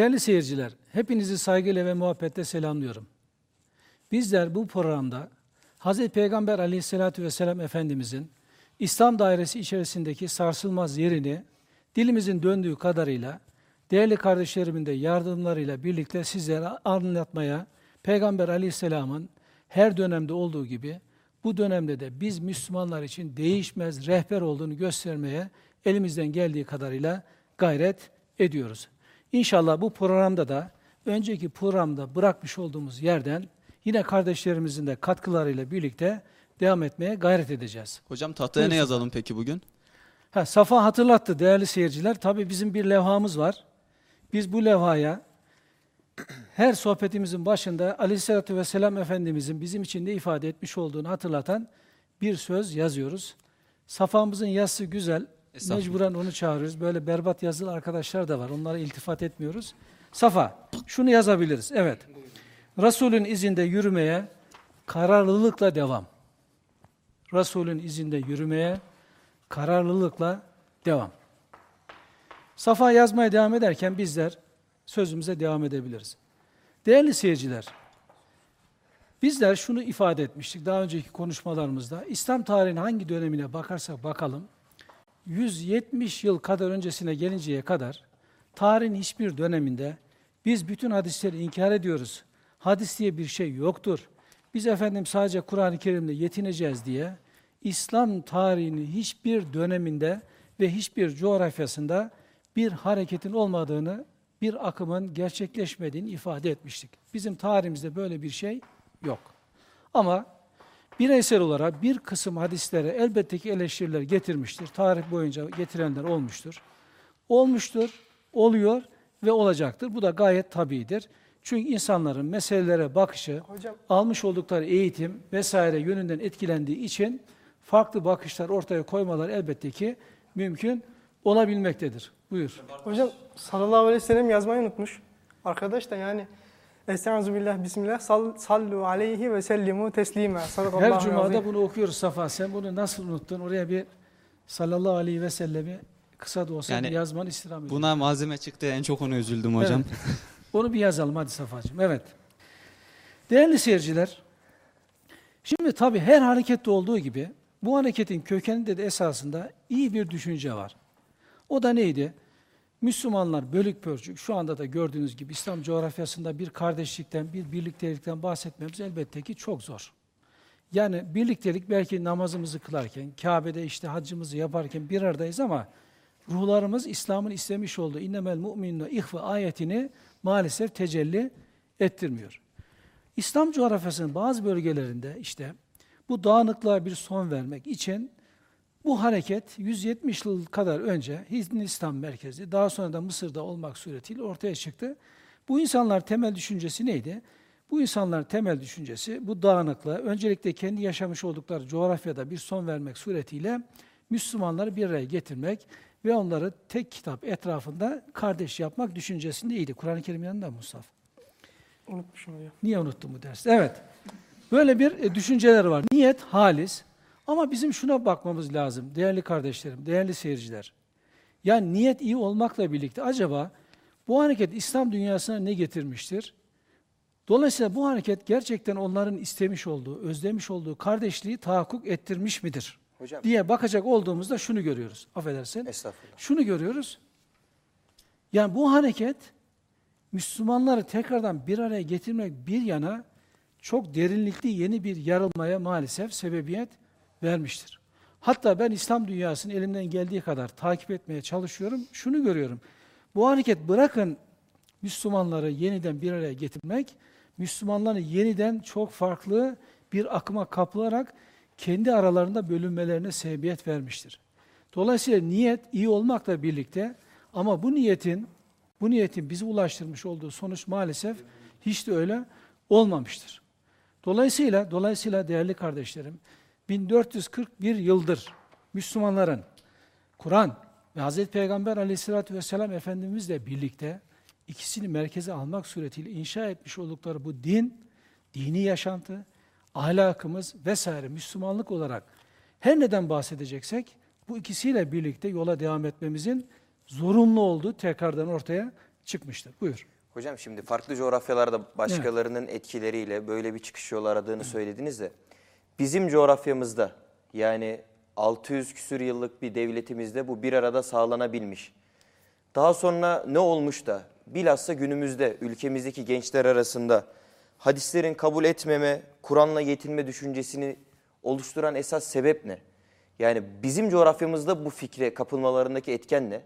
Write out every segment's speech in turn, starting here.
Değerli seyirciler, hepinizi saygıyla ve muhabbetle selamlıyorum. Bizler bu programda Hz. Peygamber aleyhissalatü vesselam Efendimizin İslam dairesi içerisindeki sarsılmaz yerini dilimizin döndüğü kadarıyla değerli kardeşlerimin de yardımlarıyla birlikte sizlere anlatmaya, Peygamber aleyhisselamın her dönemde olduğu gibi bu dönemde de biz Müslümanlar için değişmez rehber olduğunu göstermeye elimizden geldiği kadarıyla gayret ediyoruz. İnşallah bu programda da önceki programda bırakmış olduğumuz yerden yine kardeşlerimizin de katkılarıyla birlikte devam etmeye gayret edeceğiz. Hocam tahtaya ne yazalım peki bugün? Ha, Safa hatırlattı değerli seyirciler. Tabii bizim bir levhamız var. Biz bu levhaya her sohbetimizin başında Aleyhisselatü Vesselam Efendimizin bizim için ne ifade etmiş olduğunu hatırlatan bir söz yazıyoruz. Safamızın yazısı güzel. Mecburen onu çağırıyoruz. Böyle berbat yazılı arkadaşlar da var. Onlara iltifat etmiyoruz. Safa, şunu yazabiliriz. Evet. Resulün izinde yürümeye kararlılıkla devam. Resulün izinde yürümeye kararlılıkla devam. Safa yazmaya devam ederken bizler sözümüze devam edebiliriz. Değerli seyirciler, bizler şunu ifade etmiştik daha önceki konuşmalarımızda. İslam tarihinin hangi dönemine bakarsak bakalım, 170 yıl kadar öncesine gelinceye kadar tarihin hiçbir döneminde biz bütün hadisleri inkar ediyoruz. Hadis diye bir şey yoktur. Biz efendim sadece Kur'an-ı Kerim'le yetineceğiz diye İslam tarihinin hiçbir döneminde ve hiçbir coğrafyasında bir hareketin olmadığını, bir akımın gerçekleşmediğini ifade etmiştik. Bizim tarihimizde böyle bir şey yok. Ama bireysel olarak bir kısım hadislere elbette ki eleştiriler getirmiştir. Tarih boyunca getirenler olmuştur. Olmuştur, oluyor ve olacaktır. Bu da gayet tabidir. Çünkü insanların meselelere bakışı, Hocam. almış oldukları eğitim vesaire yönünden etkilendiği için farklı bakışlar ortaya koymalar elbette ki mümkün olabilmektedir. Buyur. Hocam sallallahu aleyhi ve sellem yazmayı unutmuş. Arkadaş da yani Estaizu billah bismillah sal, sallu aleyhi ve sellimu teslime. Her cumada bunu okuyoruz Safa. Sen bunu nasıl unuttun? Oraya bir sallallahu aleyhi ve sellemi kısa da olsa yani, yazmanı istirham ediyorum. Buna malzeme çıktı en çok onu üzüldüm hocam. Evet. onu bir yazalım hadi Safa'cığım. Evet. Değerli seyirciler, şimdi tabii her harekette olduğu gibi bu hareketin kökeninde de esasında iyi bir düşünce var. O da neydi? Müslümanlar bölük pörçük, şu anda da gördüğünüz gibi İslam coğrafyasında bir kardeşlikten, bir birliktelikten bahsetmemiz elbette ki çok zor. Yani birliktelik belki namazımızı kılarken, Kabe'de işte hacımızı yaparken bir aradayız ama ruhlarımız İslam'ın istemiş olduğu innemel mu'minne ihve ayetini maalesef tecelli ettirmiyor. İslam coğrafyasının bazı bölgelerinde işte bu dağınıklığa bir son vermek için bu hareket 170 yıl kadar önce Hindistan merkezi, daha sonra da Mısır'da olmak suretiyle ortaya çıktı. Bu insanlar temel düşüncesi neydi? Bu insanların temel düşüncesi bu dağınıklığa öncelikle kendi yaşamış oldukları coğrafyada bir son vermek suretiyle Müslümanları bir araya getirmek ve onları tek kitap etrafında kardeş yapmak düşüncesindeydi. Kur'an-ı Kerim yanında Mustafa. Unutmuşum hocam. Niye unuttun bu dersi? Evet. Böyle bir e, düşünceler var. Niyet halis. Ama bizim şuna bakmamız lazım değerli kardeşlerim, değerli seyirciler. Yani niyet iyi olmakla birlikte acaba bu hareket İslam dünyasına ne getirmiştir? Dolayısıyla bu hareket gerçekten onların istemiş olduğu, özlemiş olduğu kardeşliği tahakkuk ettirmiş midir? Hocam. diye bakacak olduğumuzda şunu görüyoruz. Affedersin. Estağfurullah. Şunu görüyoruz. Yani bu hareket Müslümanları tekrardan bir araya getirmek bir yana çok derinlikli yeni bir yarılmaya maalesef sebebiyet vermiştir. Hatta ben İslam dünyasını elimden geldiği kadar takip etmeye çalışıyorum. Şunu görüyorum. Bu hareket bırakın Müslümanları yeniden bir araya getirmek, Müslümanları yeniden çok farklı bir akıma kapılarak kendi aralarında bölünmelerine sebebiyet vermiştir. Dolayısıyla niyet iyi olmakla birlikte ama bu niyetin bu niyetin bizi ulaştırmış olduğu sonuç maalesef hiç de öyle olmamıştır. Dolayısıyla dolayısıyla değerli kardeşlerim 1441 yıldır Müslümanların Kur'an ve Hz. Peygamber aleyhissalatü vesselam Efendimizle birlikte ikisini merkeze almak suretiyle inşa etmiş oldukları bu din, dini yaşantı, ahlakımız vesaire Müslümanlık olarak her neden bahsedeceksek bu ikisiyle birlikte yola devam etmemizin zorunlu olduğu tekrardan ortaya çıkmıştır. Buyur. Hocam şimdi farklı coğrafyalarda başkalarının etkileriyle böyle bir çıkış yolu aradığını söylediniz de bizim coğrafyamızda yani 600 küsür yıllık bir devletimizde bu bir arada sağlanabilmiş. Daha sonra ne olmuş da bilhassa günümüzde ülkemizdeki gençler arasında hadislerin kabul etmeme, Kur'an'la yetinme düşüncesini oluşturan esas sebep ne? Yani bizim coğrafyamızda bu fikre kapılmalarındaki etken ne?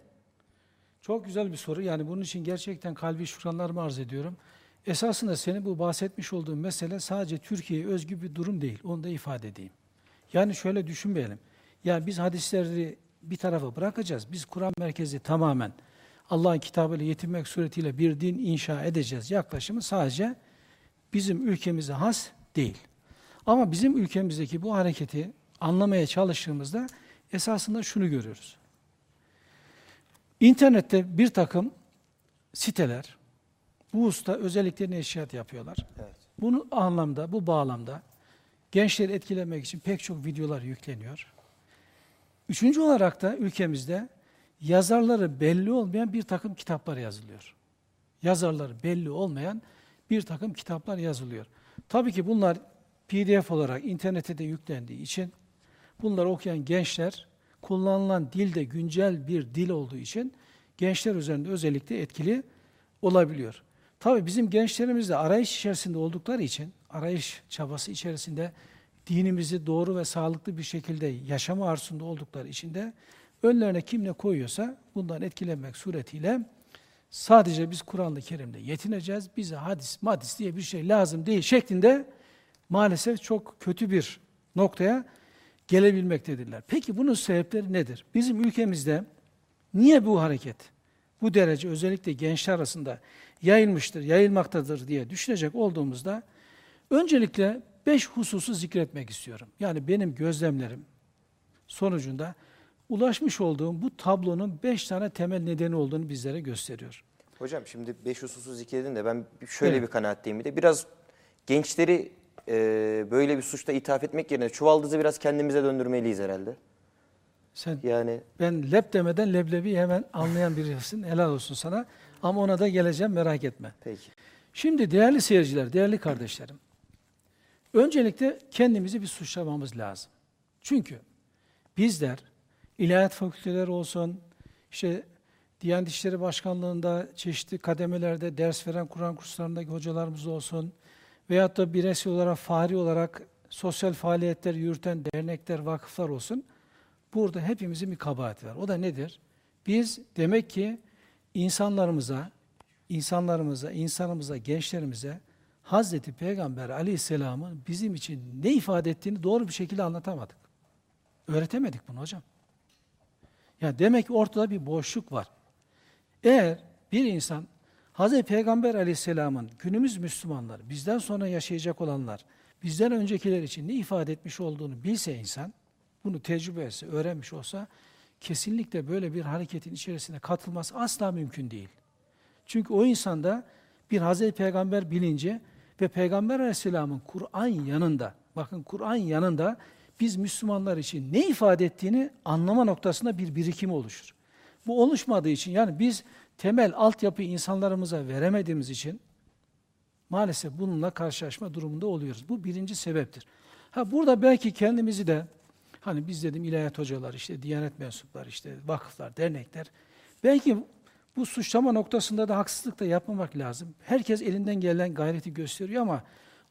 Çok güzel bir soru. Yani bunun için gerçekten kalbi şükranlarımı arz ediyorum. Esasında senin bu bahsetmiş olduğun mesele sadece Türkiye'ye özgü bir durum değil. Onu da ifade edeyim. Yani şöyle düşünmeyelim. Yani biz hadisleri bir tarafa bırakacağız. Biz Kur'an merkezi tamamen Allah'ın kitabıyla yetinmek suretiyle bir din inşa edeceğiz. Yaklaşımı sadece bizim ülkemize has değil. Ama bizim ülkemizdeki bu hareketi anlamaya çalıştığımızda esasında şunu görüyoruz. İnternette bir takım siteler bu usta özellikle neşriyat yapıyorlar. Evet. Bunu anlamda, bu bağlamda gençleri etkilemek için pek çok videolar yükleniyor. Üçüncü olarak da ülkemizde yazarları belli olmayan bir takım kitaplar yazılıyor. Yazarları belli olmayan bir takım kitaplar yazılıyor. Tabii ki bunlar PDF olarak internete de yüklendiği için bunları okuyan gençler kullanılan dil de güncel bir dil olduğu için gençler üzerinde özellikle etkili olabiliyor. Tabii bizim gençlerimiz de arayış içerisinde oldukları için, arayış çabası içerisinde dinimizi doğru ve sağlıklı bir şekilde yaşama arzusunda oldukları için de önlerine kim ne koyuyorsa bundan etkilenmek suretiyle sadece biz Kur'an-ı Kerim'de yetineceğiz, bize hadis, madis diye bir şey lazım değil şeklinde maalesef çok kötü bir noktaya gelebilmektedirler. Peki bunun sebepleri nedir? Bizim ülkemizde niye bu hareket bu derece özellikle gençler arasında yayılmıştır, yayılmaktadır diye düşünecek olduğumuzda öncelikle beş hususu zikretmek istiyorum. Yani benim gözlemlerim sonucunda ulaşmış olduğum bu tablonun beş tane temel nedeni olduğunu bizlere gösteriyor. Hocam şimdi beş hususu zikredin de ben şöyle Evet. bir kanaatteyim bir de. Biraz gençleri e, böyle bir suçta ithaf etmek yerine çuvaldızı biraz kendimize döndürmeliyiz herhalde. Sen Yani ben lep demeden leblebi hemen anlayan birisin. Helal olsun sana. Ama ona da geleceğim merak etme. peki. Şimdi değerli seyirciler, değerli kardeşlerim. Öncelikle kendimizi bir suçlamamız lazım. Çünkü bizler ilahiyat fakülteleri olsun, işte Diyanet İşleri Başkanlığı'nda çeşitli kademelerde ders veren Kur'an kurslarındaki hocalarımız olsun veyahut da bireysel olarak, fahri olarak sosyal faaliyetler yürüten dernekler, vakıflar olsun. Burada hepimizin bir kabahati var. O da nedir? Biz demek ki insanlarımıza, insanlarımıza, insanımıza, gençlerimize Hazreti Peygamber Aleyhisselam'ın bizim için ne ifade ettiğini doğru bir şekilde anlatamadık. Öğretemedik bunu hocam. Yani demek ki ortada bir boşluk var. Eğer bir insan Hazreti Peygamber Aleyhisselam'ın günümüz Müslümanlar, bizden sonra yaşayacak olanlar, bizden öncekiler için ne ifade etmiş olduğunu bilse insan, bunu tecrübe etse, öğrenmiş olsa, kesinlikle böyle bir hareketin içerisine katılması asla mümkün değil. Çünkü o insanda bir Hazreti Peygamber bilinci ve Peygamber Aleyhisselam'ın Kur'an yanında, bakın Kur'an yanında biz Müslümanlar için ne ifade ettiğini anlama noktasında bir birikim oluşur. Bu oluşmadığı için yani biz temel altyapı insanlarımıza veremediğimiz için maalesef bununla karşılaşma durumunda oluyoruz. Bu birinci sebeptir. Ha burada belki kendimizi de hani biz dedim ilahiyat hocalar, işte diyanet mensupları, işte vakıflar, dernekler belki bu suçlama noktasında da haksızlık da yapmamak lazım. Herkes elinden gelen gayreti gösteriyor ama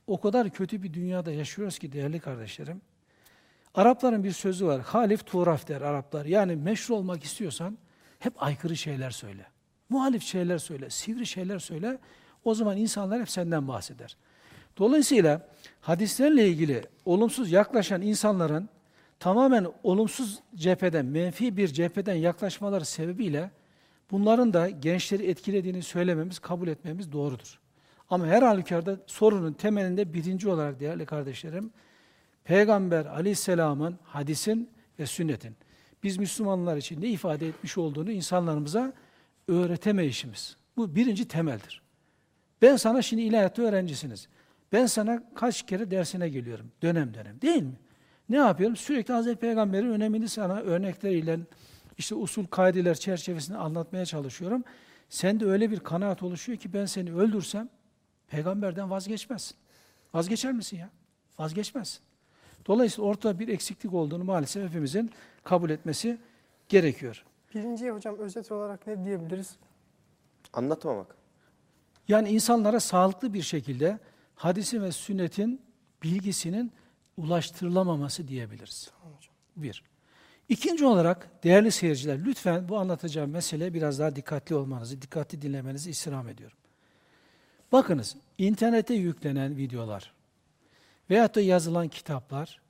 o kadar kötü bir dünyada yaşıyoruz ki değerli kardeşlerim. Arapların bir sözü var. Halif turaf der Araplar. Yani meşhur olmak istiyorsan hep aykırı şeyler söyle. Muhalif şeyler söyle, sivri şeyler söyle. O zaman insanlar hep senden bahseder. Dolayısıyla hadislerle ilgili olumsuz yaklaşan insanların tamamen olumsuz cepheden, menfi bir cepheden yaklaşmaları sebebiyle bunların da gençleri etkilediğini söylememiz, kabul etmemiz doğrudur. Ama her halükarda sorunun temelinde birinci olarak değerli kardeşlerim, Peygamber aleyhisselamın hadisin ve sünnetin biz Müslümanlar için ne ifade etmiş olduğunu insanlarımıza öğretemeyişimiz. Bu birinci temeldir. Ben sana şimdi ilahiyatta öğrencisiniz. Ben sana kaç kere dersine geliyorum. Dönem dönem değil mi? Ne yapıyorum? Sürekli Hazreti Peygamber'in önemini sana örnekleriyle işte usul kaideler çerçevesinde anlatmaya çalışıyorum. Sende öyle bir kanaat oluşuyor ki ben seni öldürsem peygamberden vazgeçmezsin. Vazgeçer misin ya? Vazgeçmezsin. Dolayısıyla ortada bir eksiklik olduğunu maalesef hepimizin kabul etmesi gerekiyor. Birinciye hocam özet olarak ne diyebiliriz? Anlatmamak. Yani insanlara sağlıklı bir şekilde hadisin ve sünnetin bilgisinin ulaştırılamaması diyebiliriz. Tamam hocam. Bir. İkinci olarak değerli seyirciler lütfen bu anlatacağım meseleye biraz daha dikkatli olmanızı, dikkatli dinlemenizi istirham ediyorum. Bakınız internete yüklenen videolar veyahut da yazılan kitaplar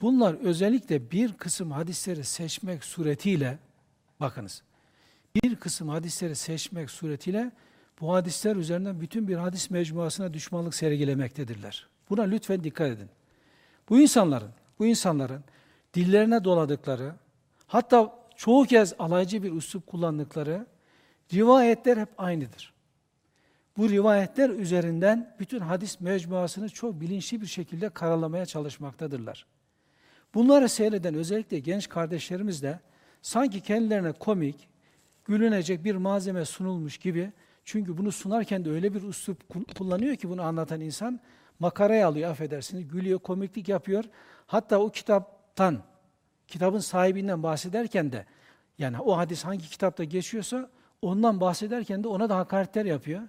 bunlar özellikle bir kısım hadisleri seçmek suretiyle bakınız bir kısım hadisleri seçmek suretiyle bu hadisler üzerinden bütün bir hadis mecmuasına düşmanlık sergilemektedirler. Buna lütfen dikkat edin. Bu insanların, bu insanların dillerine doladıkları, hatta çoğu kez alaycı bir üslup kullandıkları rivayetler hep aynıdır. Bu rivayetler üzerinden bütün hadis mecmuasını çok bilinçli bir şekilde karalamaya çalışmaktadırlar. Bunları seyreden özellikle genç kardeşlerimiz de sanki kendilerine komik, gülünecek bir malzeme sunulmuş gibi çünkü bunu sunarken de öyle bir üslup kullanıyor ki bunu anlatan insan makaraya alıyor affedersiniz, gülüyor, komiklik yapıyor. Hatta o kitaptan, kitabın sahibinden bahsederken de yani o hadis hangi kitapta geçiyorsa ondan bahsederken de ona da hakaretler yapıyor.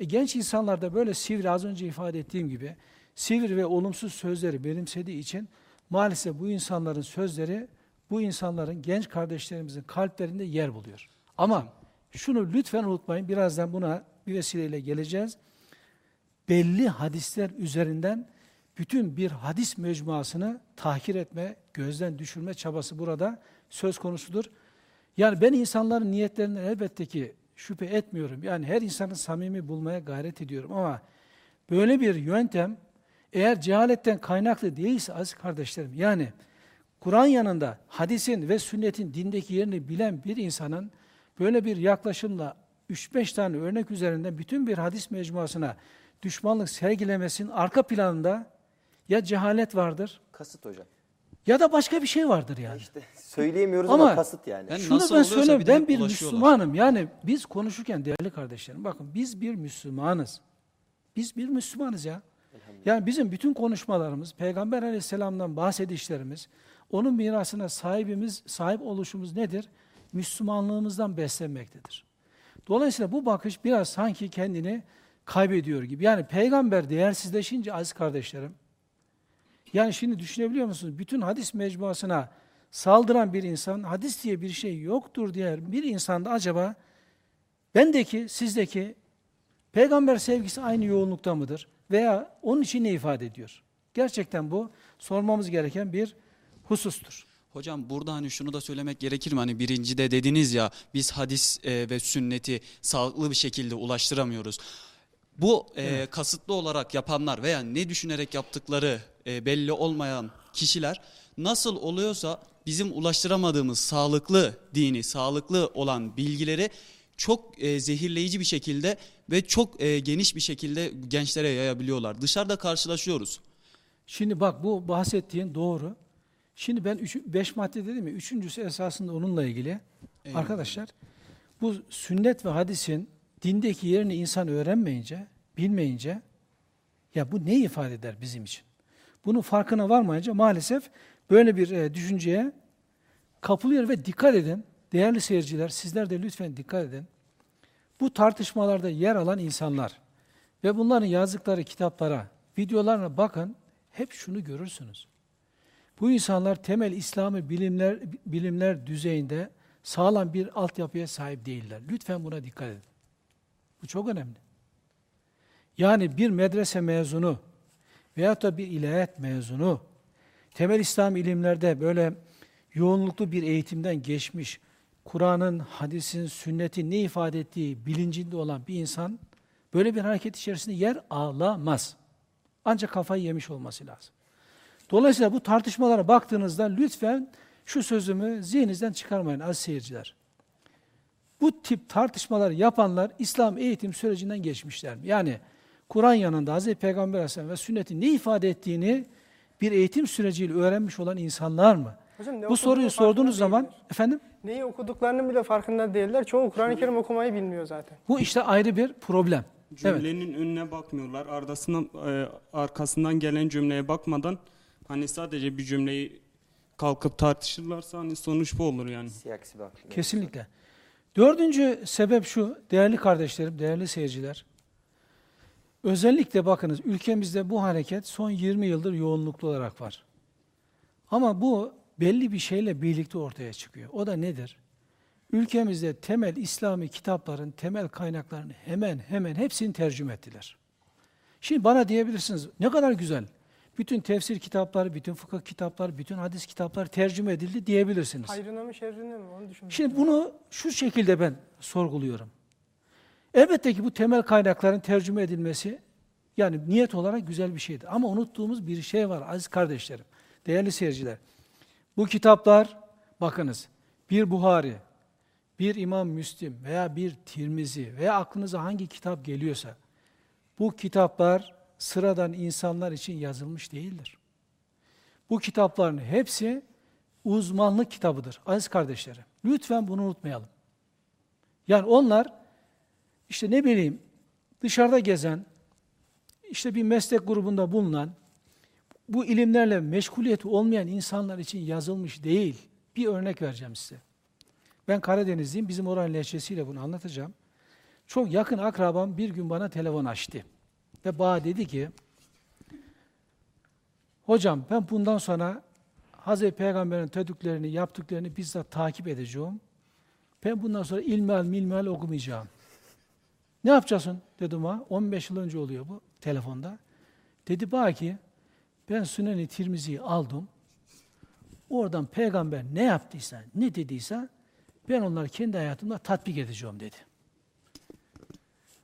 E, genç insanlar da böyle sivri az önce ifade ettiğim gibi sivri ve olumsuz sözleri benimsediği için maalesef bu insanların sözleri bu insanların genç kardeşlerimizin kalplerinde yer buluyor. Ama şunu lütfen unutmayın birazdan buna bir vesileyle geleceğiz. Belli hadisler üzerinden bütün bir hadis mecmuasını tahkir etme, gözden düşürme çabası burada söz konusudur. Yani ben insanların niyetlerinden elbette ki şüphe etmiyorum. Yani her insanı samimi bulmaya gayret ediyorum ama böyle bir yöntem eğer cehaletten kaynaklı değilse aziz kardeşlerim yani Kur'an yanında hadisin ve sünnetin dindeki yerini bilen bir insanın böyle bir yaklaşımla 3-5 tane örnek üzerinden bütün bir hadis mecmuasına düşmanlık sergilemesinin arka planında ya cehalet vardır Kasıt hocam. ya da başka bir şey vardır yani. İşte söyleyemiyoruz ama, Ama- kasıt yani. Ben Şunu nasıl ben söyleyeyim, ben bir. Müslümanım. Yani biz konuşurken değerli kardeşlerim, bakın biz bir Müslümanız. Biz bir Müslümanız ya. Yani bizim bütün konuşmalarımız, Peygamber aleyhisselamdan bahsedişlerimiz, onun mirasına sahibimiz, sahip oluşumuz nedir? Müslümanlığımızdan beslenmektedir. Dolayısıyla bu bakış biraz sanki kendini kaybediyor gibi. Yani peygamber değersizleşince aziz kardeşlerim, yani şimdi düşünebiliyor musunuz? Bütün hadis mecmuasına saldıran bir insan, hadis diye bir şey yoktur diye bir insanda acaba bendeki, sizdeki peygamber sevgisi aynı yoğunlukta mıdır? Veya onun için ne ifade ediyor? Gerçekten bu sormamız gereken bir husustur. Hocam burada hani şunu da söylemek gerekir mi? Hani birinci de dediniz ya biz hadis e, ve sünneti sağlıklı bir şekilde ulaştıramıyoruz. Bu e, kasıtlı olarak yapanlar veya ne düşünerek yaptıkları e, belli olmayan kişiler nasıl oluyorsa bizim ulaştıramadığımız sağlıklı dini, sağlıklı olan bilgileri çok e, zehirleyici bir şekilde ve çok e, geniş bir şekilde gençlere yayabiliyorlar. Dışarıda karşılaşıyoruz. Şimdi bak bu bahsettiğin doğru. Şimdi ben 5 madde dedim ya, üçüncüsü esasında onunla ilgili. Eyvallah. Arkadaşlar, bu sünnet ve hadisin dindeki yerini insan öğrenmeyince, bilmeyince, ya bu ne ifade eder bizim için? Bunun farkına varmayınca maalesef böyle bir e, düşünceye kapılıyor ve dikkat edin. Değerli seyirciler, sizler de lütfen dikkat edin. Bu tartışmalarda yer alan insanlar ve bunların yazdıkları kitaplara, videolarına bakın, hep şunu görürsünüz. Bu insanlar temel İslami bilimler bilimler düzeyinde sağlam bir altyapıya sahip değiller. Lütfen buna dikkat edin. Bu çok önemli. Yani bir medrese mezunu veyahut da bir ilahiyat mezunu temel İslam ilimlerde böyle yoğunluklu bir eğitimden geçmiş, Kur'an'ın, hadisin, sünnetin ne ifade ettiği bilincinde olan bir insan böyle bir hareket içerisinde yer alamaz. Ancak kafayı yemiş olması lazım. Dolayısıyla bu tartışmalara baktığınızda lütfen şu sözümü zihninizden çıkarmayın az seyirciler. Bu tip tartışmaları yapanlar İslam eğitim sürecinden geçmişler mi? Yani Kur'an yanında Hz. Peygamber Aleyhisselam ve sünnetin ne ifade ettiğini bir eğitim süreciyle öğrenmiş olan insanlar mı? Hocam ne Bu soruyu sorduğunuz zaman değiller. efendim Neyi okuduklarının bile farkında değiller. Çoğu Kur'an-ı Kerim okumayı bilmiyor zaten. bu işte ayrı bir problem. Evet. Cümlenin önüne bakmıyorlar. Ardasından, e, arkasından gelen cümleye bakmadan hani sadece bir cümleyi kalkıp tartışırlarsa hani sonuç bu olur yani. Siyaksi bir aklı. Kesinlikle. Dördüncü sebep şu, değerli kardeşlerim, değerli seyirciler. Özellikle bakınız ülkemizde bu hareket son 20 yıldır yoğunluklu olarak var. Ama bu belli bir şeyle birlikte ortaya çıkıyor. O da nedir? Ülkemizde temel İslami kitapların temel kaynaklarını hemen hemen hepsini tercüme ettiler. Şimdi bana diyebilirsiniz ne kadar güzel. Bütün tefsir kitapları, bütün fıkıh kitapları, bütün hadis kitapları tercüme edildi diyebilirsiniz. Hayrına mı şerrine mi onu düşünmek Şimdi bunu şu şekilde ben sorguluyorum. Elbette ki bu temel kaynakların tercüme edilmesi yani niyet olarak güzel bir şeydir. Ama unuttuğumuz bir şey var aziz kardeşlerim, değerli seyirciler. Bu kitaplar bakınız bir Buhari, bir İmam Müslim veya bir Tirmizi veya aklınıza hangi kitap geliyorsa bu kitaplar sıradan insanlar için yazılmış değildir. Bu kitapların hepsi uzmanlık kitabıdır aziz kardeşlerim. Lütfen bunu unutmayalım. Yani onlar işte ne bileyim dışarıda gezen, işte bir meslek grubunda bulunan, bu ilimlerle meşguliyeti olmayan insanlar için yazılmış değil. Bir örnek vereceğim size. Ben Karadenizliyim, bizim oranın lehçesiyle bunu anlatacağım. Çok yakın akrabam bir gün bana telefon açtı. Ve bana dedi ki, hocam ben bundan sonra Hazreti Peygamber'in tedüklerini, yaptıklarını bizzat takip edeceğim. Ben bundan sonra ilmihal milmihal okumayacağım. Ne yapacaksın dedim ha. 15 yıl önce oluyor bu telefonda. Dedi bana ki ben Sünen-i Tirmizi'yi aldım. Oradan peygamber ne yaptıysa, ne dediyse ben onları kendi hayatımda tatbik edeceğim dedi.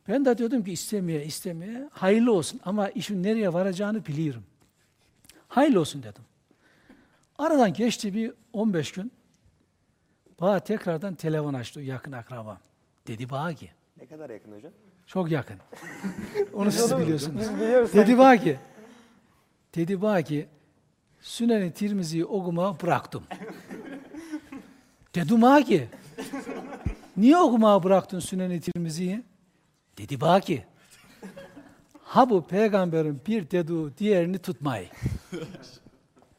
Ben de diyordum ki istemeye istemeye hayırlı olsun ama işin nereye varacağını biliyorum. Hayırlı olsun dedim. Aradan geçti bir 15 gün. Bana tekrardan telefon açtı yakın akrabam. Dedi bana ki, Ne kadar yakın hocam? çok yakın. Onu siz biliyorsunuz. Dedi bana ki, dedi bana ki, Sünen-i Tirmizi'yi okuma bıraktım. Dedim bana ki, niye okumaya bıraktın Sünen-i Tirmizi'yi? Dedi bana ki, ha bu peygamberin bir dediği diğerini tutmayı.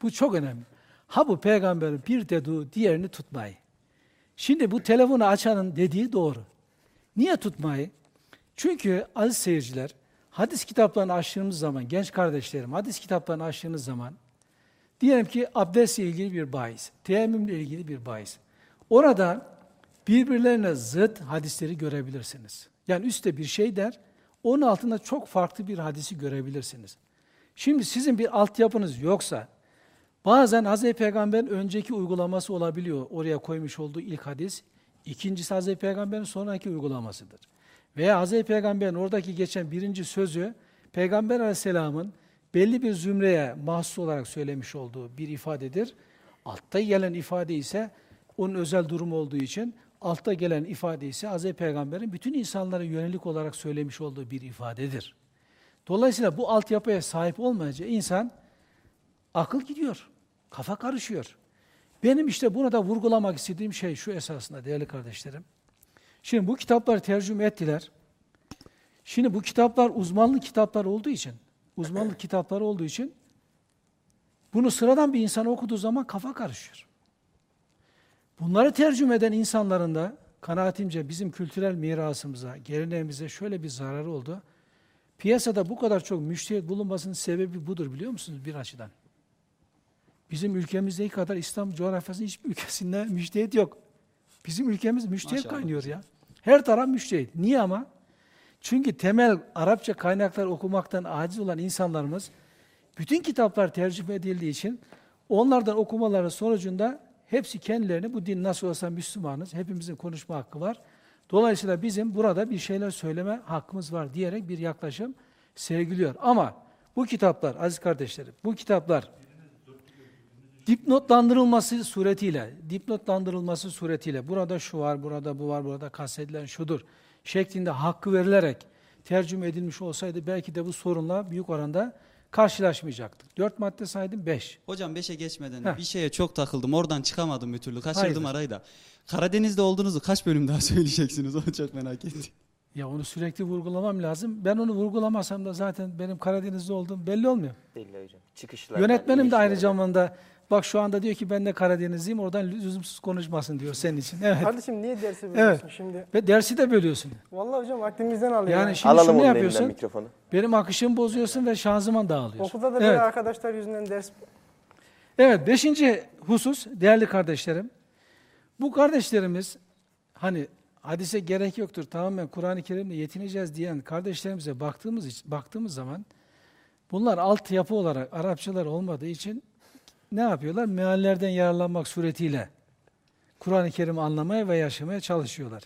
bu çok önemli. Ha bu peygamberin bir dediği diğerini tutmayı. Şimdi bu telefonu açanın dediği doğru. Niye tutmayı? Çünkü aziz seyirciler, hadis kitaplarını açtığımız zaman, genç kardeşlerim, hadis kitaplarını açtığınız zaman, diyelim ki abdestle ilgili bir bahis, teyemmümle ilgili bir bahis. Orada birbirlerine zıt hadisleri görebilirsiniz. Yani üstte bir şey der, onun altında çok farklı bir hadisi görebilirsiniz. Şimdi sizin bir altyapınız yoksa, bazen Hz. Peygamber'in önceki uygulaması olabiliyor, oraya koymuş olduğu ilk hadis. İkincisi Hz. Peygamber'in sonraki uygulamasıdır. Veya Hz. Peygamber'in oradaki geçen birinci sözü, Peygamber Aleyhisselam'ın belli bir zümreye mahsus olarak söylemiş olduğu bir ifadedir. Altta gelen ifade ise onun özel durumu olduğu için altta gelen ifade ise Hz. Peygamber'in bütün insanlara yönelik olarak söylemiş olduğu bir ifadedir. Dolayısıyla bu altyapıya sahip olmayınca insan akıl gidiyor, kafa karışıyor. Benim işte burada vurgulamak istediğim şey şu esasında değerli kardeşlerim. Şimdi bu kitapları tercüme ettiler. Şimdi bu kitaplar uzmanlık kitaplar olduğu için, uzmanlık kitapları olduğu için bunu sıradan bir insan okuduğu zaman kafa karışıyor. Bunları tercüme eden insanların da kanaatimce bizim kültürel mirasımıza, geleneğimize şöyle bir zararı oldu. Piyasada bu kadar çok müşteri bulunmasının sebebi budur biliyor musunuz bir açıdan? Bizim ülkemizdeki kadar İslam coğrafyasının hiçbir ülkesinde müştehit yok. Bizim ülkemiz müştehit Maşallah. kaynıyor ya. Her taraf müştehit. Niye ama? Çünkü temel Arapça kaynaklar okumaktan aciz olan insanlarımız bütün kitaplar tercüme edildiği için onlardan okumaları sonucunda hepsi kendilerini bu din nasıl olsa Müslümanız, hepimizin konuşma hakkı var. Dolayısıyla bizim burada bir şeyler söyleme hakkımız var diyerek bir yaklaşım sergiliyor. Ama bu kitaplar aziz kardeşlerim, bu kitaplar dipnotlandırılması suretiyle, dipnotlandırılması suretiyle burada şu var, burada bu var, burada kastedilen şudur şeklinde hakkı verilerek tercüme edilmiş olsaydı belki de bu sorunla büyük oranda karşılaşmayacaktık. Dört madde saydım, beş. Hocam 5'e geçmeden Heh. bir şeye çok takıldım. Oradan çıkamadım bir türlü. Kaçırdım Hayırdır? arayı da. Karadeniz'de olduğunuzu kaç bölüm daha söyleyeceksiniz? Onu çok merak ettim. Ya onu sürekli vurgulamam lazım. Ben onu vurgulamasam da zaten benim Karadeniz'de olduğum belli olmuyor. Belli hocam. Çıkışlar. Yönetmenim de aynı zamanda bak şu anda diyor ki ben de Karadenizliyim oradan lüzumsuz konuşmasın diyor senin için. Evet. Kardeşim niye dersi bölüyorsun şimdi? Ve dersi de bölüyorsun. Vallahi hocam vaktimizden alıyor. Yani şimdi Alalım şunu yapıyorsun. mikrofonu. Benim akışımı bozuyorsun ve şanzıman dağılıyorsun. Okulda da böyle Evet. arkadaşlar yüzünden ders Evet, beşinci husus değerli kardeşlerim. Bu kardeşlerimiz hani hadise gerek yoktur tamamen Kur'an-ı Kerim'le yetineceğiz diyen kardeşlerimize baktığımız baktığımız zaman bunlar altyapı olarak Arapçalar olmadığı için ne yapıyorlar? Meallerden yararlanmak suretiyle Kur'an-ı Kerim'i anlamaya ve yaşamaya çalışıyorlar.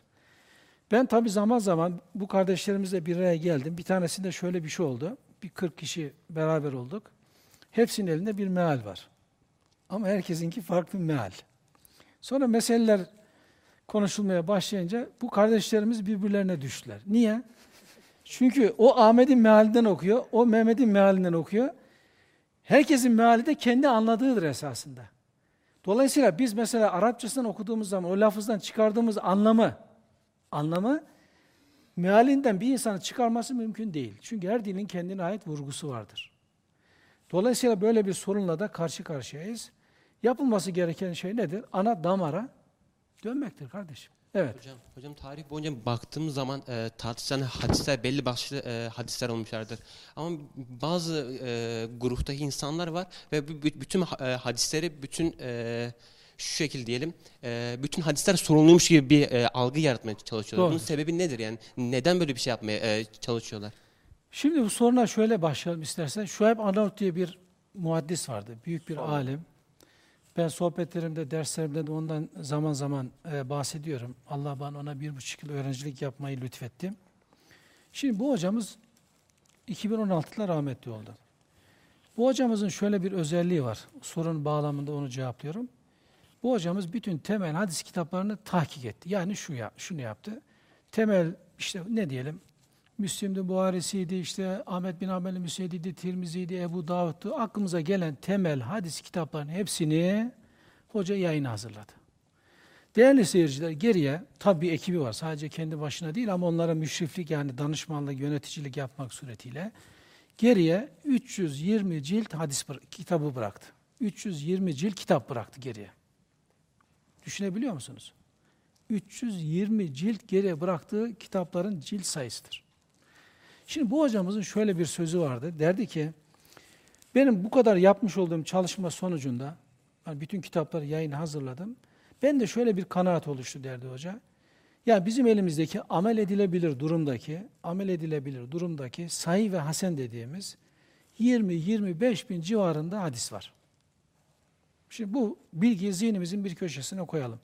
Ben tabi zaman zaman bu kardeşlerimizle bir araya geldim. Bir tanesinde şöyle bir şey oldu. Bir 40 kişi beraber olduk. Hepsinin elinde bir meal var. Ama herkesinki farklı meal. Sonra meseleler konuşulmaya başlayınca bu kardeşlerimiz birbirlerine düştüler. Niye? Çünkü o Ahmet'in mealinden okuyor, o Mehmet'in mealinden okuyor. Herkesin meali de kendi anladığıdır esasında. Dolayısıyla biz mesela Arapçasından okuduğumuz zaman o lafızdan çıkardığımız anlamı, anlamı mealinden bir insanı çıkarması mümkün değil. Çünkü her dilin kendine ait vurgusu vardır. Dolayısıyla böyle bir sorunla da karşı karşıyayız. Yapılması gereken şey nedir? Ana damara dönmektir kardeşim. Evet. Hocam, hocam tarih boyunca baktığımız zaman e, tartışılan hadisler belli başlı e, hadisler olmuşlardır. Ama bazı e, gruptaki insanlar var ve bütün e, hadisleri bütün e, şu şekil diyelim e, bütün hadisler sorumluymuş gibi bir e, algı yaratmaya çalışıyorlar. Bunun Doğru. sebebi nedir yani? Neden böyle bir şey yapmaya e, çalışıyorlar? Şimdi bu soruna şöyle başlayalım istersen. Şuayb Arnavut diye bir muhaddis vardı. Büyük bir alim. Ben sohbetlerimde, derslerimde de ondan zaman zaman e, bahsediyorum. Allah bana ona bir buçuk yıl öğrencilik yapmayı lütfetti. Şimdi bu hocamız 2016'da rahmetli oldu. Bu hocamızın şöyle bir özelliği var. Sorunun bağlamında onu cevaplıyorum. Bu hocamız bütün temel hadis kitaplarını tahkik etti. Yani şu ya, şunu yaptı. Temel işte ne diyelim Müslim'di, Buharisi'ydi, işte Ahmet bin Hanbel'in Müsned'iydi, Tirmizi'ydi, Ebu Davud'du. Aklımıza gelen temel hadis kitaplarının hepsini hoca yayına hazırladı. Değerli seyirciler geriye tabi bir ekibi var. Sadece kendi başına değil ama onlara müşriflik yani danışmanlık, yöneticilik yapmak suretiyle geriye 320 cilt hadis kitabı bıraktı. 320 cilt kitap bıraktı geriye. Düşünebiliyor musunuz? 320 cilt geriye bıraktığı kitapların cilt sayısıdır. Şimdi bu hocamızın şöyle bir sözü vardı. Derdi ki, benim bu kadar yapmış olduğum çalışma sonucunda, yani bütün kitapları yayına hazırladım. Ben de şöyle bir kanaat oluştu derdi hoca. Ya bizim elimizdeki amel edilebilir durumdaki, amel edilebilir durumdaki sahih ve hasen dediğimiz 20-25 bin civarında hadis var. Şimdi bu bilgiyi zihnimizin bir köşesine koyalım.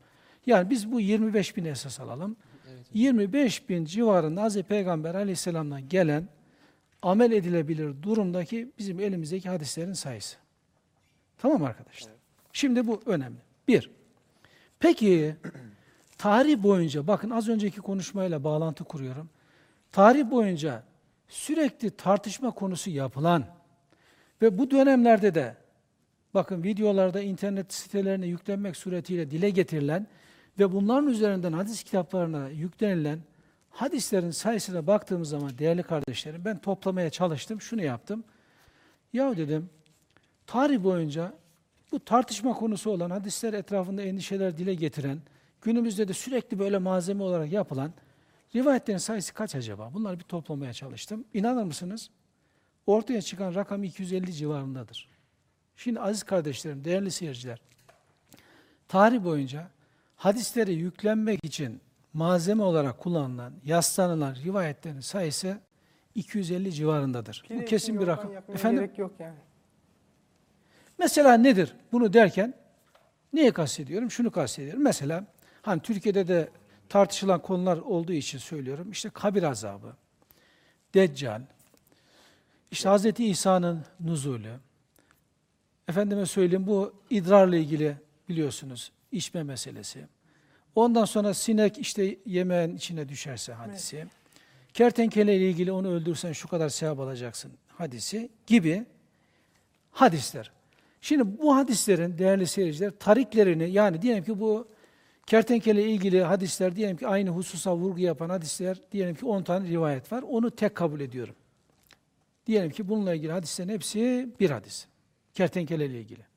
Yani biz bu 25 bin esas alalım. 25 bin civarında Hz. Peygamber aleyhisselamdan gelen amel edilebilir durumdaki bizim elimizdeki hadislerin sayısı. Tamam arkadaşlar? Şimdi bu önemli. Bir, peki tarih boyunca, bakın az önceki konuşmayla bağlantı kuruyorum. Tarih boyunca sürekli tartışma konusu yapılan ve bu dönemlerde de bakın videolarda internet sitelerine yüklenmek suretiyle dile getirilen ve bunların üzerinden hadis kitaplarına yüklenilen hadislerin sayısına baktığımız zaman değerli kardeşlerim ben toplamaya çalıştım, şunu yaptım. Ya dedim, tarih boyunca bu tartışma konusu olan hadisler etrafında endişeler dile getiren, günümüzde de sürekli böyle malzeme olarak yapılan rivayetlerin sayısı kaç acaba? Bunları bir toplamaya çalıştım. İnanır mısınız? Ortaya çıkan rakam 250 civarındadır. Şimdi aziz kardeşlerim, değerli seyirciler, tarih boyunca hadisleri yüklenmek için malzeme olarak kullanılan, yaslanılan rivayetlerin sayısı 250 civarındadır. Pide Bu kesin bir rakam. Efendim? Gerek yok yani. Mesela nedir? Bunu derken neye kastediyorum? Şunu kastediyorum. Mesela hani Türkiye'de de tartışılan konular olduğu için söylüyorum. İşte kabir azabı, Deccal, işte Hz. İsa'nın nuzulü, efendime söyleyeyim bu idrarla ilgili biliyorsunuz içme meselesi. Ondan sonra sinek işte yemeğin içine düşerse hadisi. Kertenkele ile ilgili onu öldürsen şu kadar sevap alacaksın hadisi gibi hadisler. Şimdi bu hadislerin değerli seyirciler tariklerini yani diyelim ki bu kertenkele ile ilgili hadisler diyelim ki aynı hususa vurgu yapan hadisler diyelim ki 10 tane rivayet var. Onu tek kabul ediyorum. Diyelim ki bununla ilgili hadislerin hepsi bir hadis. Kertenkele ile ilgili.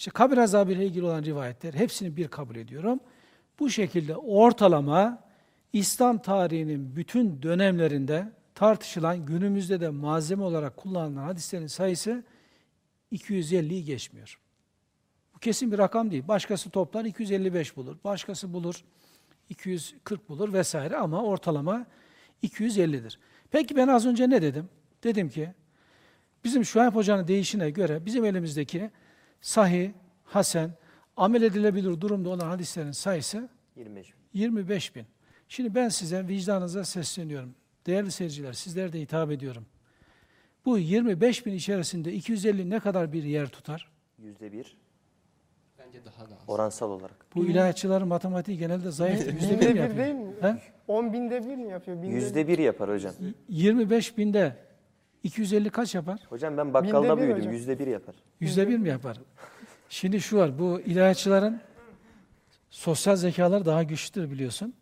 İşte kabir azabı ile ilgili olan rivayetler hepsini bir kabul ediyorum. Bu şekilde ortalama İslam tarihinin bütün dönemlerinde tartışılan günümüzde de malzeme olarak kullanılan hadislerin sayısı 250'yi geçmiyor. Bu kesin bir rakam değil. Başkası toplar 255 bulur. Başkası bulur 240 bulur vesaire ama ortalama 250'dir. Peki ben az önce ne dedim? Dedim ki bizim Şuayb Hoca'nın deyişine göre bizim elimizdeki sahih, hasen, amel edilebilir durumda olan hadislerin sayısı 25 bin. 25 bin. Şimdi ben size vicdanınıza sesleniyorum. Değerli seyirciler, sizlere de hitap ediyorum. Bu 25 bin içerisinde 250 ne kadar bir yer tutar? Yüzde bir Bence daha da az. oransal olarak. Bu ilahiyatçıların matematiği genelde zayıf. Yüzde bir mi yapıyor? değil mi? He? 10 binde bir mi yapıyor? Binde Yüzde bir yapar hocam. 25 binde 250 kaç yapar? Hocam ben bakkalda Binde bir büyüdüm. hocam. Yüzde bir yapar. Yüzde bir mi yapar? Şimdi şu var, bu ilahiyatçıların sosyal zekaları daha güçlüdür biliyorsun.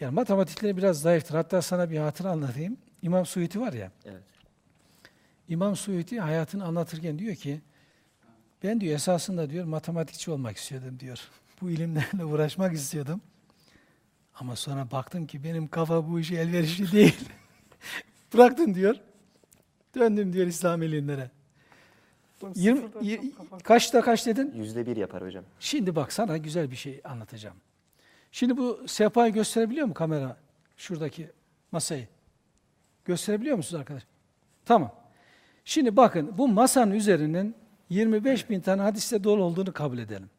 Yani matematikleri biraz zayıftır. Hatta sana bir hatıra anlatayım. İmam Suyuti var ya. Evet. İmam Suyuti hayatını anlatırken diyor ki, ben diyor esasında diyor matematikçi olmak istiyordum diyor. Bu ilimlerle uğraşmak istiyordum. Ama sonra baktım ki benim kafa bu işe elverişli değil. Bıraktım diyor. Döndüm diyor İslam ilimlere. Oğlum 20, sıfırdan y- çok kafa- kaçta kaç dedin? Yüzde bir yapar hocam. Şimdi bak sana güzel bir şey anlatacağım. Şimdi bu sehpayı gösterebiliyor mu kamera? Şuradaki masayı. Gösterebiliyor musunuz arkadaş? Tamam. Şimdi bakın bu masanın üzerinin 25 bin tane hadiste dolu olduğunu kabul edelim.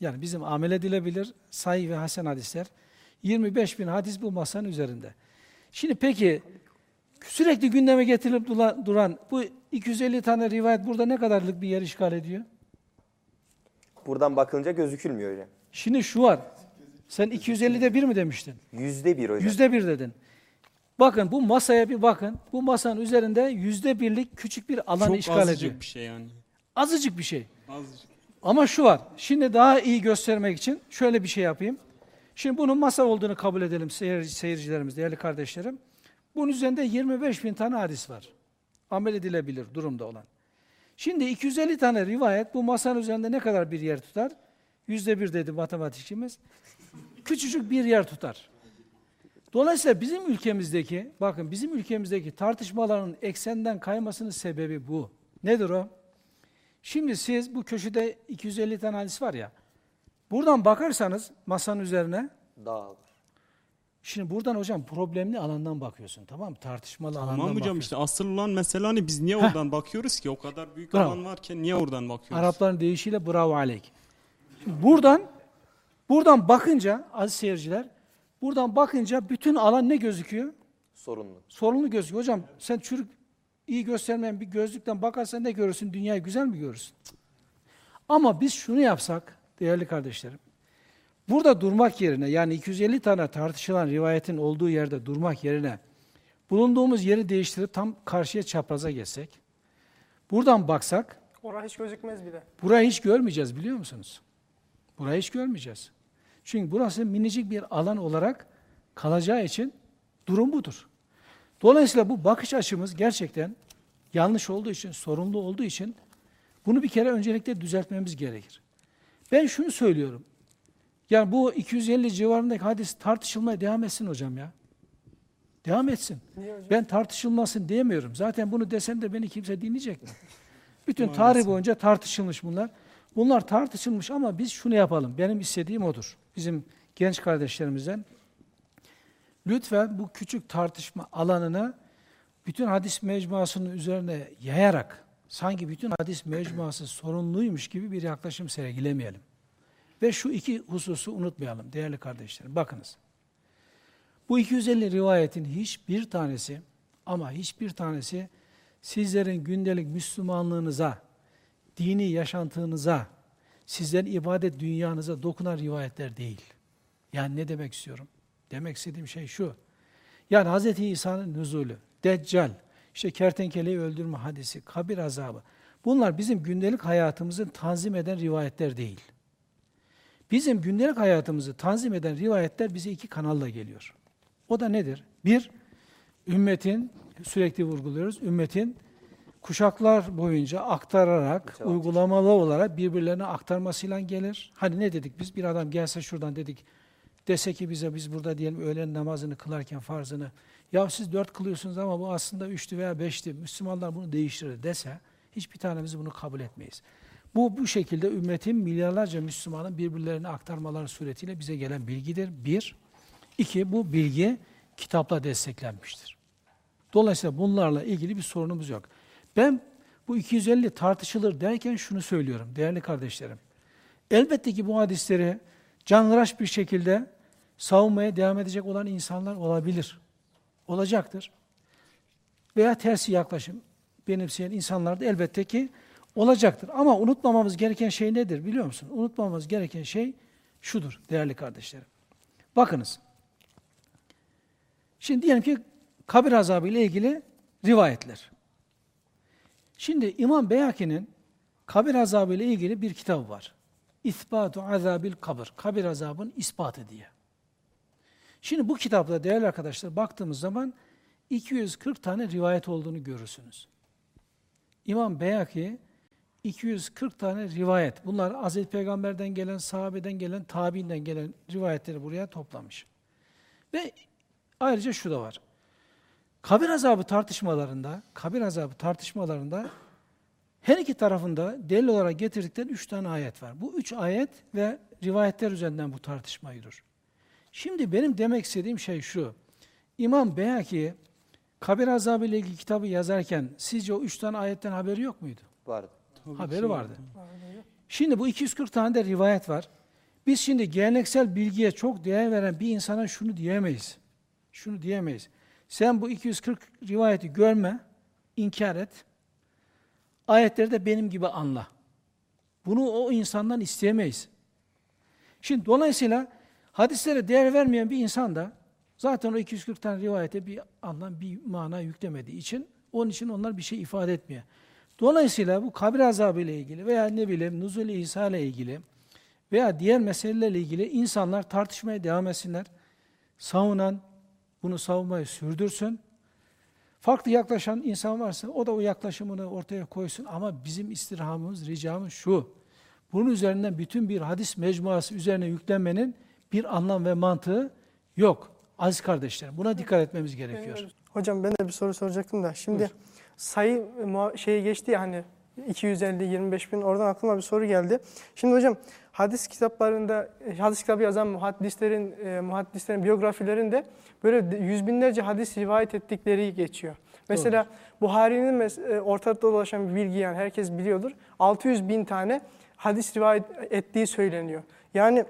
Yani bizim amel edilebilir sayı ve hasen hadisler. 25 bin hadis bu masanın üzerinde. Şimdi peki sürekli gündeme getirilip duran, bu 250 tane rivayet burada ne kadarlık bir yer işgal ediyor? Buradan bakılınca gözükülmüyor hocam. Şimdi şu var. Sen 250'de bir mi demiştin? Yüzde bir hocam. Yüzde bir dedin. Bakın bu masaya bir bakın. Bu masanın üzerinde yüzde birlik küçük bir alan Çok işgal azıcık ediyor. bir şey yani. Azıcık bir şey. Azıcık. Ama şu var. Şimdi daha iyi göstermek için şöyle bir şey yapayım. Şimdi bunun masa olduğunu kabul edelim seyir, seyircilerimiz, değerli kardeşlerim. Bunun üzerinde 25 bin tane hadis var. Amel edilebilir durumda olan. Şimdi 250 tane rivayet bu masanın üzerinde ne kadar bir yer tutar? Yüzde bir dedi matematikçimiz. Küçücük bir yer tutar. Dolayısıyla bizim ülkemizdeki, bakın bizim ülkemizdeki tartışmaların eksenden kaymasının sebebi bu. Nedir o? Şimdi siz bu köşede 250 tane hadis var ya, buradan bakarsanız masanın üzerine, Dağ. Şimdi buradan hocam problemli alandan bakıyorsun tamam mı? Tartışmalı alandan Tamam hocam bakıyorsun. işte asıl olan mesele hani biz niye oradan bakıyoruz ki? O kadar büyük Bravo. alan varken niye oradan bakıyoruz? Arapların deyişiyle bravo aleyk. Şimdi buradan, buradan bakınca aziz seyirciler, buradan bakınca bütün alan ne gözüküyor? Sorunlu. Sorunlu gözüküyor. Hocam sen çürük iyi göstermeyen bir gözlükten bakarsan ne görürsün? Dünyayı güzel mi görürsün? Ama biz şunu yapsak değerli kardeşlerim. Burada durmak yerine yani 250 tane tartışılan rivayetin olduğu yerde durmak yerine bulunduğumuz yeri değiştirip tam karşıya çapraza geçsek. Buradan baksak Orası hiç gözükmez bile. Burayı hiç görmeyeceğiz biliyor musunuz? Burayı hiç görmeyeceğiz. Çünkü burası minicik bir alan olarak kalacağı için durum budur. Dolayısıyla bu bakış açımız gerçekten yanlış olduğu için, sorunlu olduğu için bunu bir kere öncelikle düzeltmemiz gerekir. Ben şunu söylüyorum. Yani bu 250 civarındaki hadis tartışılmaya devam etsin hocam ya. Devam etsin. Ben tartışılmasın diyemiyorum. Zaten bunu desem de beni kimse dinleyecek mi? Bütün tarih boyunca tartışılmış bunlar. Bunlar tartışılmış ama biz şunu yapalım. Benim istediğim odur. Bizim genç kardeşlerimizden. Lütfen bu küçük tartışma alanını bütün hadis mecmuasının üzerine yayarak sanki bütün hadis mecmuası sorunluymuş gibi bir yaklaşım sergilemeyelim. Ve şu iki hususu unutmayalım değerli kardeşlerim. Bakınız. Bu 250 rivayetin hiçbir tanesi ama hiçbir tanesi sizlerin gündelik Müslümanlığınıza, dini yaşantınıza, sizlerin ibadet dünyanıza dokunan rivayetler değil. Yani ne demek istiyorum? Demek istediğim şey şu. Yani Hz. İsa'nın nüzulü, Deccal, işte kertenkeleyi öldürme hadisi, kabir azabı. Bu Bunlar bizim gündelik hayatımızı tanzim eden rivayetler değil. Bizim gündelik hayatımızı tanzim eden rivayetler bize iki kanalla geliyor. O da nedir? Bir, ümmetin, sürekli vurguluyoruz, ümmetin kuşaklar boyunca aktararak, Mütevatir. uygulamalı olarak birbirlerine aktarmasıyla gelir. Hani ne dedik biz? Bir adam gelse şuradan dedik, dese ki bize biz burada diyelim öğlen namazını kılarken farzını, ya siz dört kılıyorsunuz ama bu aslında üçtü veya beşti, Müslümanlar bunu değiştirir dese, hiçbir tanemiz bunu kabul etmeyiz. Bu bu şekilde ümmetin milyarlarca Müslümanın birbirlerine aktarmaları suretiyle bize gelen bilgidir. Bir. İki, bu bilgi kitapla desteklenmiştir. Dolayısıyla bunlarla ilgili bir sorunumuz yok. Ben bu 250 tartışılır derken şunu söylüyorum değerli kardeşlerim. Elbette ki bu hadisleri canhıraş bir şekilde savunmaya devam edecek olan insanlar olabilir. Olacaktır. Veya tersi yaklaşım benimseyen insanlar da elbette ki olacaktır. Ama unutmamamız gereken şey nedir biliyor musun? Unutmamamız gereken şey şudur değerli kardeşlerim. Bakınız. Şimdi diyelim ki kabir azabı ile ilgili rivayetler. Şimdi İmam Beyaki'nin kabir azabı ile ilgili bir kitabı var. İsbatu azabil kabir. Kabir azabın ispatı diye. Şimdi bu kitapta değerli arkadaşlar baktığımız zaman 240 tane rivayet olduğunu görürsünüz. İmam Beyaki 240 tane rivayet. Bunlar Hazreti Peygamber'den gelen, sahabeden gelen, tabiinden gelen rivayetleri buraya toplamış. Ve ayrıca şu da var. Kabir azabı tartışmalarında, kabir azabı tartışmalarında her iki tarafında delil olarak getirdikleri üç tane ayet var. Bu üç ayet ve rivayetler üzerinden bu tartışma yürür. Şimdi benim demek istediğim şey şu. İmam Beyaki kabir azabı ile ilgili kitabı yazarken sizce o üç tane ayetten haberi yok muydu? Vardı. Haberi ki vardı. Şimdi bu 240 tane de rivayet var. Biz şimdi geleneksel bilgiye çok değer veren bir insana şunu diyemeyiz. Şunu diyemeyiz. Sen bu 240 rivayeti görme, inkar et. Ayetleri de benim gibi anla. Bunu o insandan isteyemeyiz. Şimdi dolayısıyla hadislere değer vermeyen bir insan da zaten o 240 tane rivayete bir anlam, bir mana yüklemediği için onun için onlar bir şey ifade etmiyor. Dolayısıyla bu kabir azabı ile ilgili veya ne bileyim nuzul İsa ile ilgili veya diğer meselelerle ilgili insanlar tartışmaya devam etsinler. Savunan bunu savunmayı sürdürsün. Farklı yaklaşan insan varsa o da o yaklaşımını ortaya koysun ama bizim istirhamımız, ricamız şu. Bunun üzerinden bütün bir hadis mecmuası üzerine yüklenmenin bir anlam ve mantığı yok. Aziz kardeşlerim buna dikkat etmemiz gerekiyor. Hocam ben de bir soru soracaktım da. Şimdi Buyur. Sayı muha- şeyi geçti ya hani 250 25 bin oradan aklıma bir soru geldi. Şimdi hocam hadis kitaplarında e, hadis kitabı yazan muhaddislerin e, muhaddislerin biyografilerinde böyle yüz binlerce hadis rivayet ettikleri geçiyor. Mesela Buhari'nin mes- e, ortada dolaşan bir bilgi yani herkes biliyordur. 600 bin tane hadis rivayet ettiği söyleniyor. Yani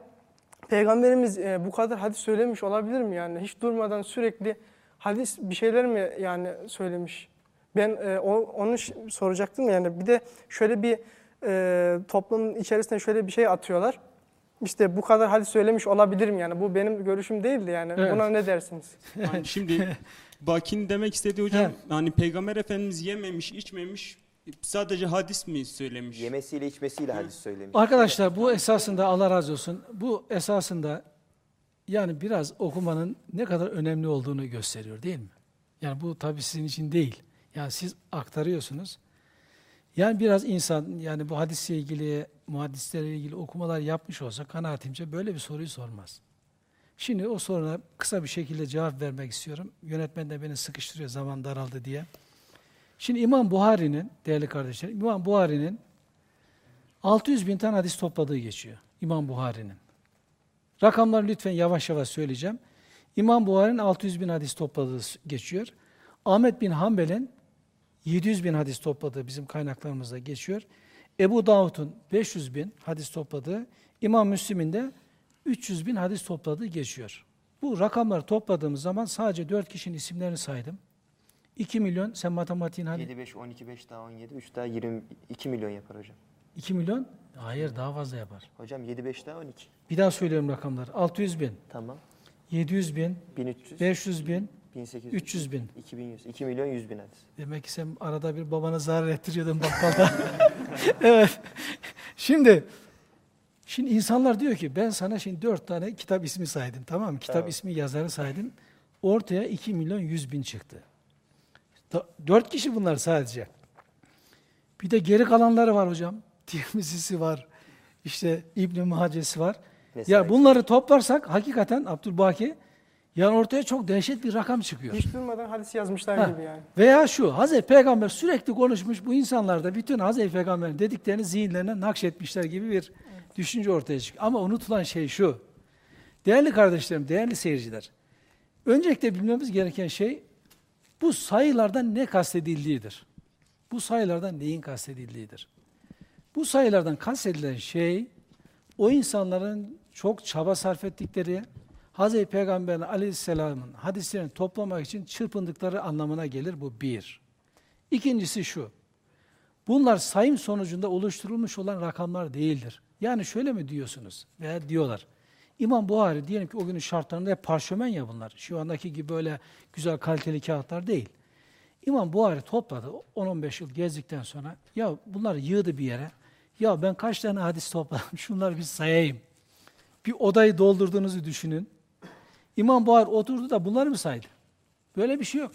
Peygamberimiz e, bu kadar hadis söylemiş olabilir mi yani? Hiç durmadan sürekli hadis bir şeyler mi yani söylemiş? Ben e, o, onu soracaktım yani. Bir de şöyle bir e, toplumun içerisinde şöyle bir şey atıyorlar. İşte bu kadar hadis söylemiş olabilir mi yani? Bu benim görüşüm değildi yani. Evet. Buna ne dersiniz? Yani şimdi Baki'nin demek istediği hocam hani Peygamber Efendimiz yememiş, içmemiş sadece hadis mi söylemiş? Yemesiyle içmesiyle hadis söylemiş. Arkadaşlar bu esasında Allah razı olsun. Bu esasında yani biraz okumanın ne kadar önemli olduğunu gösteriyor değil mi? Yani bu tabii sizin için değil. Yani siz aktarıyorsunuz. Yani biraz insan yani bu hadisle ilgili, muhaddislerle ilgili okumalar yapmış olsa kanaatimce böyle bir soruyu sormaz. Şimdi o soruna kısa bir şekilde cevap vermek istiyorum. Yönetmen de beni sıkıştırıyor zaman daraldı diye. Şimdi İmam Buhari'nin, değerli kardeşlerim, İmam Buhari'nin 600 bin tane hadis topladığı geçiyor. İmam Buhari'nin. Rakamları lütfen yavaş yavaş söyleyeceğim. İmam Buhari'nin 600 bin hadis topladığı geçiyor. Ahmet bin Hanbel'in 700 bin hadis topladığı bizim kaynaklarımızda geçiyor. Ebu Davud'un 500 bin hadis topladığı, İmam Müslim'in de 300 bin hadis topladığı geçiyor. Bu rakamları topladığımız zaman sadece 4 kişinin isimlerini saydım. 2 milyon, sen matematiğin hani 7, 5, 12, 5 daha 17, 3 daha 22 milyon yapar hocam. 2 milyon? Hayır daha fazla yapar. Hocam 7, 5 daha 12. Bir daha söylüyorum rakamları. 600 bin, Tamam. 700 bin, 1300, 500 bin, 1800. 300 bin. 2100. 2 milyon 100 bin hadis. Demek ki sen arada bir babana zarar ettiriyordun bakkalda. evet. Şimdi şimdi insanlar diyor ki ben sana şimdi dört tane kitap ismi saydım tamam mı? Kitap Evet. ismi yazarı saydım. Ortaya 2 milyon 100 bin çıktı. Dört kişi bunlar sadece. Bir de geri kalanları var hocam. Tirmizisi var. İşte İbn-i Muhacesi var. Nesai. Ya bunları toplarsak hakikaten Abdülbaki yani ortaya çok dehşet bir rakam çıkıyor. Hiç durmadan hadis yazmışlar Ha, gibi yani. Veya şu, Hazreti Peygamber sürekli konuşmuş, bu insanlar da bütün Hazreti Peygamber'in dediklerini zihinlerine nakşetmişler gibi bir düşünce ortaya çıkıyor. Ama unutulan şey şu, değerli kardeşlerim, değerli seyirciler, öncelikle bilmemiz gereken şey, bu sayılardan ne kastedildiğidir. Bu sayılardan neyin kastedildiğidir. Bu sayılardan kastedilen şey, o insanların çok çaba sarf ettikleri, Hazreti Peygamber aleyhisselamın hadislerini toplamak için çırpındıkları anlamına gelir bu bir. İkincisi şu, bunlar sayım sonucunda oluşturulmuş olan rakamlar değildir. Yani şöyle mi diyorsunuz veya diyorlar, İmam Buhari diyelim ki o günün şartlarında hep parşömen ya bunlar. Şu andaki gibi böyle güzel kaliteli kağıtlar değil. İmam Buhari topladı 10-15 yıl gezdikten sonra ya bunları yığdı bir yere. Ya ben kaç tane hadis topladım şunları bir sayayım. Bir odayı doldurduğunuzu düşünün. İmam Buhari oturdu da bunları mı saydı? Böyle bir şey yok.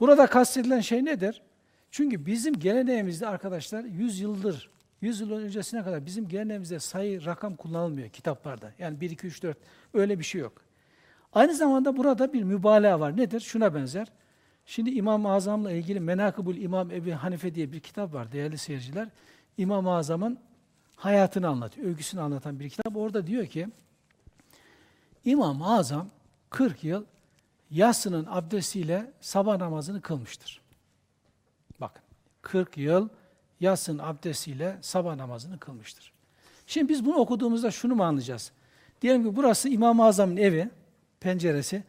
Burada kastedilen şey nedir? Çünkü bizim geleneğimizde arkadaşlar 100 yıldır, 100 yıl öncesine kadar bizim geleneğimizde sayı, rakam kullanılmıyor kitaplarda. Yani 1, 2, 3, 4 öyle bir şey yok. Aynı zamanda burada bir mübalağa var. Nedir? Şuna benzer. Şimdi İmam-ı Azam'la ilgili Menakıbul İmam Ebi Hanife diye bir kitap var değerli seyirciler. İmam-ı Azam'ın hayatını anlatıyor, öyküsünü anlatan bir kitap. Orada diyor ki, İmam-ı Azam 40 yıl yatsının abdestiyle sabah namazını kılmıştır. Bakın 40 yıl yatsının abdestiyle sabah namazını kılmıştır. Şimdi biz bunu okuduğumuzda şunu mu anlayacağız? Diyelim ki burası İmam-ı Azam'ın evi, penceresi.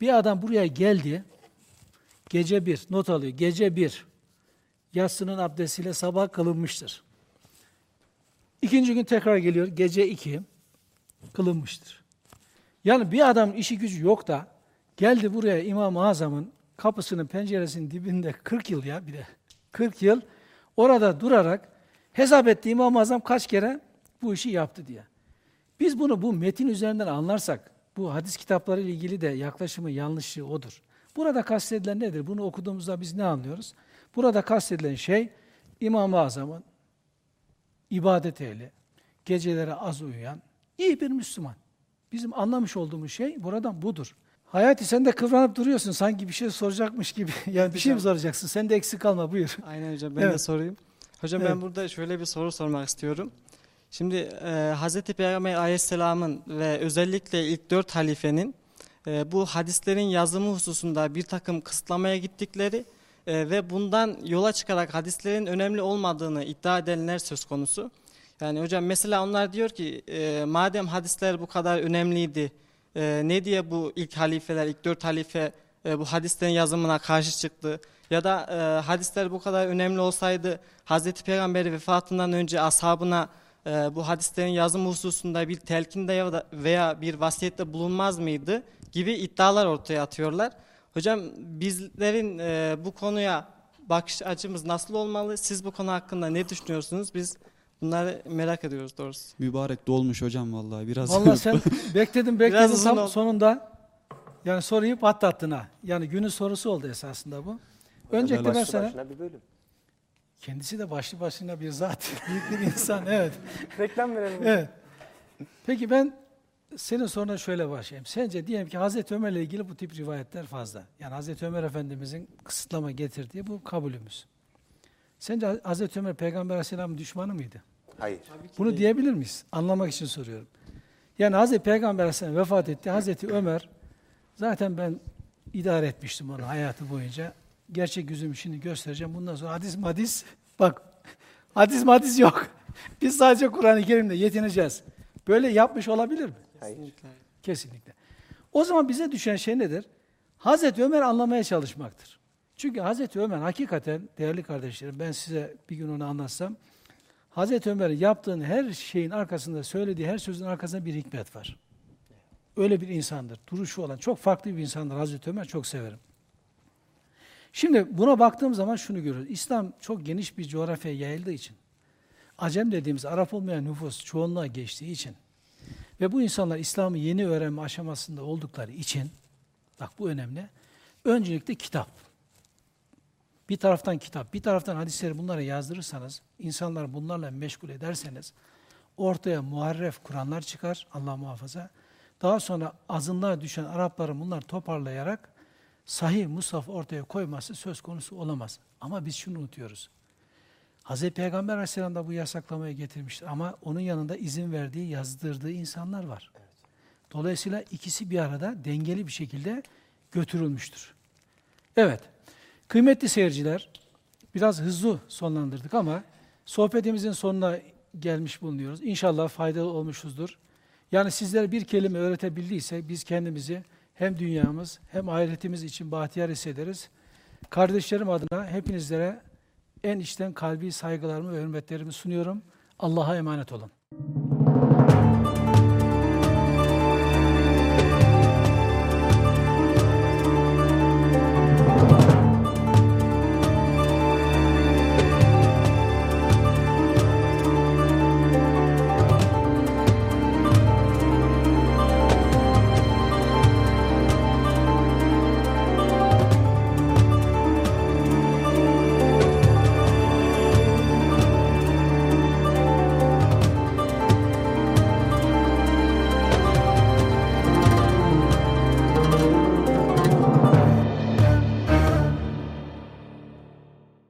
Bir adam buraya geldi, gece bir, not alıyor, gece bir, yatsının abdestiyle sabah kılınmıştır. İkinci gün tekrar geliyor, gece iki, kılınmıştır. Yani bir adam işi gücü yok da geldi buraya İmam-ı Azam'ın kapısının penceresinin dibinde 40 yıl ya bir de 40 yıl orada durarak hesap etti İmam-ı Azam kaç kere bu işi yaptı diye. Biz bunu bu metin üzerinden anlarsak bu hadis kitapları ile ilgili de yaklaşımı yanlışı odur. Burada kastedilen nedir? Bunu okuduğumuzda biz ne anlıyoruz? Burada kastedilen şey İmam-ı Azam'ın ibadet ehli, gecelere az uyuyan iyi bir Müslüman. Bizim anlamış olduğumuz şey buradan budur. Hayati sen de kıvranıp duruyorsun sanki bir şey soracakmış gibi. Yani bir şey mi soracaksın? Sen de eksik kalma buyur. Aynen hocam ben Evet. de sorayım. Hocam Evet. ben burada şöyle bir soru sormak istiyorum. Şimdi e, Hz. Peygamber aleyhisselamın ve özellikle ilk dört halifenin e, bu hadislerin yazımı hususunda bir takım kısıtlamaya gittikleri e, ve bundan yola çıkarak hadislerin önemli olmadığını iddia edenler söz konusu. Yani hocam mesela onlar diyor ki e, madem hadisler bu kadar önemliydi e, ne diye bu ilk halifeler, ilk dört halife e, bu hadislerin yazımına karşı çıktı? Ya da e, hadisler bu kadar önemli olsaydı Hazreti Peygamber vefatından önce ashabına e, bu hadislerin yazımı hususunda bir telkinde veya bir vasiyette bulunmaz mıydı gibi iddialar ortaya atıyorlar. Hocam bizlerin e, bu konuya bakış açımız nasıl olmalı? Siz bu konu hakkında ne düşünüyorsunuz? Biz bunları merak ediyoruz doğrusu. Mübarek dolmuş hocam vallahi biraz. Vallahi sen bekledin bekledin uzun tam oldu. sonunda yani soruyu patlattın ha. Yani günün sorusu oldu esasında bu. Öncelikle ben sana başına bir bölüm. kendisi de başlı başına bir zat, büyük bir insan evet. Reklam verelim. Evet. Peki ben senin soruna şöyle başlayayım. Sence diyelim ki Hazreti Ömer'le ilgili bu tip rivayetler fazla. Yani Hazreti Ömer Efendimizin kısıtlama getirdiği bu kabulümüz. Sence Hazreti Ömer Peygamber Aleyhisselam'ın düşmanı mıydı? Hayır. Bunu diyebilir miyiz? Anlamak için soruyorum. Yani Hazreti Peygamber Aleyhisselam vefat etti. Hazreti Ömer zaten ben idare etmiştim onu hayatı boyunca. Gerçek yüzümü şimdi göstereceğim. Bundan sonra hadis madis bak hadis madis yok. Biz sadece Kur'an-ı Kerim'le yetineceğiz. Böyle yapmış olabilir mi? Hayır. Kesinlikle. O zaman bize düşen şey nedir? Hazreti Ömer anlamaya çalışmaktır. Çünkü Hazreti Ömer hakikaten değerli kardeşlerim ben size bir gün onu anlatsam Hazreti Ömer'in yaptığın her şeyin arkasında söylediği her sözün arkasında bir hikmet var. Öyle bir insandır. Duruşu olan çok farklı bir insandır Hazreti Ömer. Çok severim. Şimdi buna baktığım zaman şunu görüyoruz. İslam çok geniş bir coğrafyaya yayıldığı için, Acem dediğimiz Arap olmayan nüfus çoğunluğa geçtiği için ve bu insanlar İslam'ı yeni öğrenme aşamasında oldukları için, bak bu önemli, öncelikle kitap. Bir taraftan kitap, bir taraftan hadisleri bunlara yazdırırsanız, insanlar bunlarla meşgul ederseniz, ortaya muharref Kur'anlar çıkar, Allah muhafaza. Daha sonra azınlığa düşen Arapların bunlar toparlayarak sahih Musaf ortaya koyması söz konusu olamaz. Ama biz şunu unutuyoruz. Hz. Peygamber Aleyhisselam da bu yasaklamayı getirmiştir. Ama onun yanında izin verdiği, yazdırdığı insanlar var. Dolayısıyla ikisi bir arada dengeli bir şekilde götürülmüştür. Evet, kıymetli seyirciler, biraz hızlı sonlandırdık ama sohbetimizin sonuna gelmiş bulunuyoruz. İnşallah faydalı olmuşuzdur. Yani sizlere bir kelime öğretebildiysek biz kendimizi hem dünyamız hem ahiretimiz için bahtiyar hissederiz. Kardeşlerim adına hepinizlere en içten kalbi saygılarımı ve hürmetlerimi sunuyorum. Allah'a emanet olun.